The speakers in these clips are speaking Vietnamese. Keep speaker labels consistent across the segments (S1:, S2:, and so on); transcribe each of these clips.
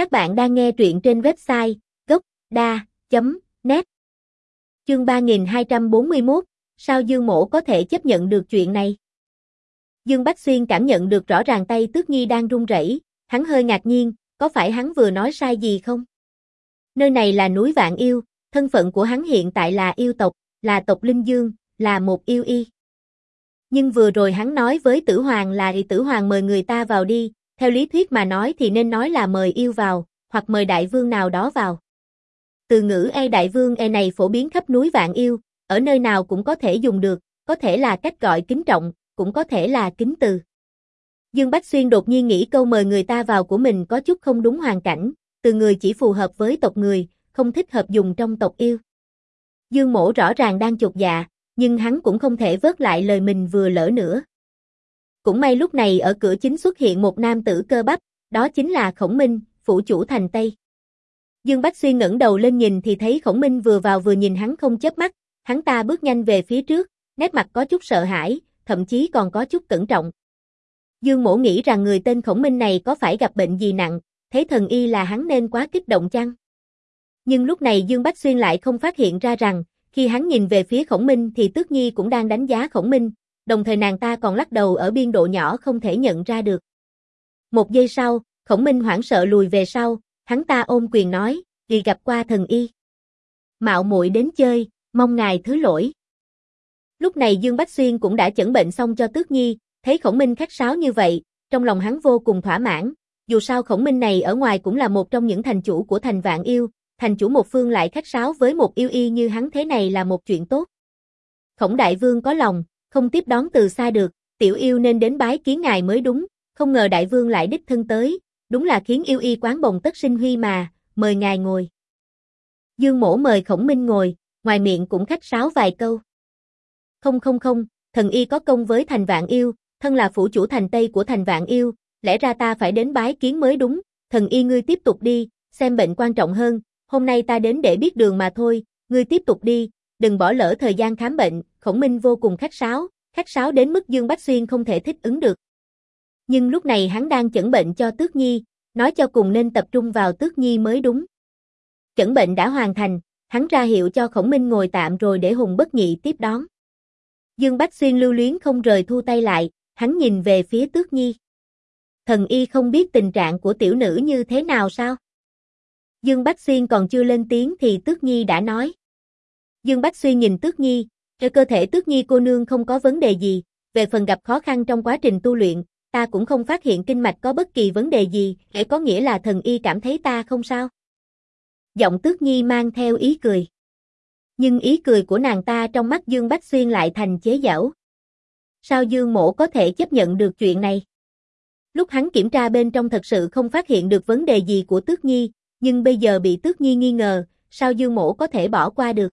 S1: Các bạn đang nghe truyện trên website gocda.net Chương 3241, sao Dương Mỗ có thể chấp nhận được chuyện này? Dương Bách Xuyên cảm nhận được rõ ràng tay Tước Nhi đang run rẩy, hắn hơi ngạc nhiên, có phải hắn vừa nói sai gì không? Nơi này là núi Vạn Yêu, thân phận của hắn hiện tại là yêu tộc, là tộc Linh Dương, là một yêu y. Nhưng vừa rồi hắn nói với Tử Hoàng là thì Tử Hoàng mời người ta vào đi, theo lý thuyết mà nói thì nên nói là mời yêu vào, hoặc mời đại vương nào đó vào. Từ ngữ e đại vương e này phổ biến khắp núi vạn yêu, ở nơi nào cũng có thể dùng được, có thể là cách gọi kính trọng, cũng có thể là kính từ. Dương Bách Xuyên đột nhiên nghĩ câu mời người ta vào của mình có chút không đúng hoàn cảnh, từ người chỉ phù hợp với tộc người, không thích hợp dùng trong tộc yêu. Dương Mổ rõ ràng đang chột dạ, nhưng hắn cũng không thể vớt lại lời mình vừa lỡ nữa. Cũng may lúc này ở cửa chính xuất hiện một nam tử cơ bắp, đó chính là Khổng Minh, phủ chủ thành Tây. Dương Bách Xuyên ngẩng đầu lên nhìn thì thấy Khổng Minh vừa vào vừa nhìn hắn không chớp mắt, hắn ta bước nhanh về phía trước, nét mặt có chút sợ hãi, thậm chí còn có chút cẩn trọng. Dương Mỗ nghĩ rằng người tên Khổng Minh này có phải gặp bệnh gì nặng, thấy thần y là hắn nên quá kích động chăng? Nhưng lúc này Dương Bách Xuyên lại không phát hiện ra rằng, khi hắn nhìn về phía Khổng Minh thì Tước Nhi cũng đang đánh giá Khổng Minh, đồng thời nàng ta còn lắc đầu ở biên độ nhỏ không thể nhận ra được. Một giây sau, Khổng Minh hoảng sợ lùi về sau, hắn ta ôm quyền nói, đi gặp qua thần y. Mạo muội đến chơi, mong ngài thứ lỗi. Lúc này Dương Bách Xuyên cũng đã chẩn bệnh xong cho Tước Nhi, thấy Khổng Minh khách sáo như vậy, trong lòng hắn vô cùng thỏa mãn, dù sao Khổng Minh này ở ngoài cũng là một trong những thành chủ của thành vạn yêu, thành chủ một phương lại khách sáo với một yêu y như hắn thế này là một chuyện tốt. Khổng Đại Vương có lòng, không tiếp đón từ xa được, tiểu yêu nên đến bái kiến ngài mới đúng, không ngờ đại vương lại đích thân tới, đúng là khiến yêu y quán bồng tất sinh huy mà, mời ngài ngồi. Dương mổ mời khổng minh ngồi, ngoài miệng cũng khách sáo vài câu. Không không không, thần y có công với thành vạn yêu, thân là phủ chủ thành Tây của thành vạn yêu, lẽ ra ta phải đến bái kiến mới đúng, thần y ngươi tiếp tục đi, xem bệnh quan trọng hơn, hôm nay ta đến để biết đường mà thôi, ngươi tiếp tục đi, đừng bỏ lỡ thời gian khám bệnh, khổng minh vô cùng khách sáo, khách sáo đến mức Dương Bách Xuyên không thể thích ứng được. Nhưng lúc này hắn đang chẩn bệnh cho Tước Nhi, nói cho cùng nên tập trung vào Tước Nhi mới đúng. Chẩn bệnh đã hoàn thành, hắn ra hiệu cho khổng minh ngồi tạm rồi để Hùng bất nhị tiếp đón. Dương Bách Xuyên lưu luyến không rời thu tay lại, hắn nhìn về phía Tước Nhi. Thần y không biết tình trạng của tiểu nữ như thế nào sao? Dương Bách Xuyên còn chưa lên tiếng thì Tước Nhi đã nói. Dương Bách Xuyên nhìn Tước Nhi, cho cơ thể Tước Nhi cô nương không có vấn đề gì, về phần gặp khó khăn trong quá trình tu luyện, ta cũng không phát hiện kinh mạch có bất kỳ vấn đề gì, để có nghĩa là thần y cảm thấy ta không sao. Giọng Tước Nhi mang theo ý cười. Nhưng ý cười của nàng ta trong mắt Dương Bách Xuyên lại thành chế giảo Sao Dương Mỗ có thể chấp nhận được chuyện này? Lúc hắn kiểm tra bên trong thật sự không phát hiện được vấn đề gì của Tước Nhi, nhưng bây giờ bị Tước Nhi nghi ngờ, sao Dương Mỗ có thể bỏ qua được?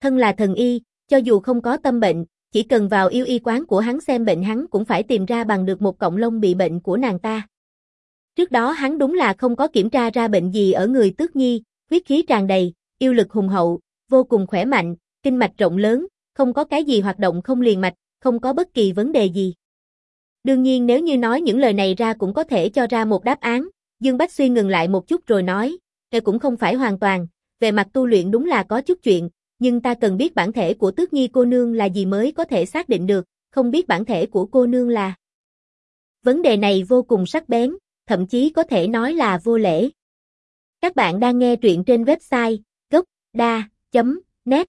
S1: Thân là thần y, cho dù không có tâm bệnh, chỉ cần vào yêu y quán của hắn xem bệnh hắn cũng phải tìm ra bằng được một cọng lông bị bệnh của nàng ta. Trước đó hắn đúng là không có kiểm tra ra bệnh gì ở người tước nhi, huyết khí tràn đầy, yêu lực hùng hậu, vô cùng khỏe mạnh, kinh mạch rộng lớn, không có cái gì hoạt động không liền mạch, không có bất kỳ vấn đề gì. Đương nhiên nếu như nói những lời này ra cũng có thể cho ra một đáp án, Dương Bách Xuyên ngừng lại một chút rồi nói, đây cũng không phải hoàn toàn, về mặt tu luyện đúng là có chút chuyện, nhưng ta cần biết bản thể của tước nhi cô nương là gì mới có thể xác định được, không biết bản thể của cô nương là. Vấn đề này vô cùng sắc bén, thậm chí có thể nói là vô lễ. Các bạn đang nghe truyện trên website gocda.net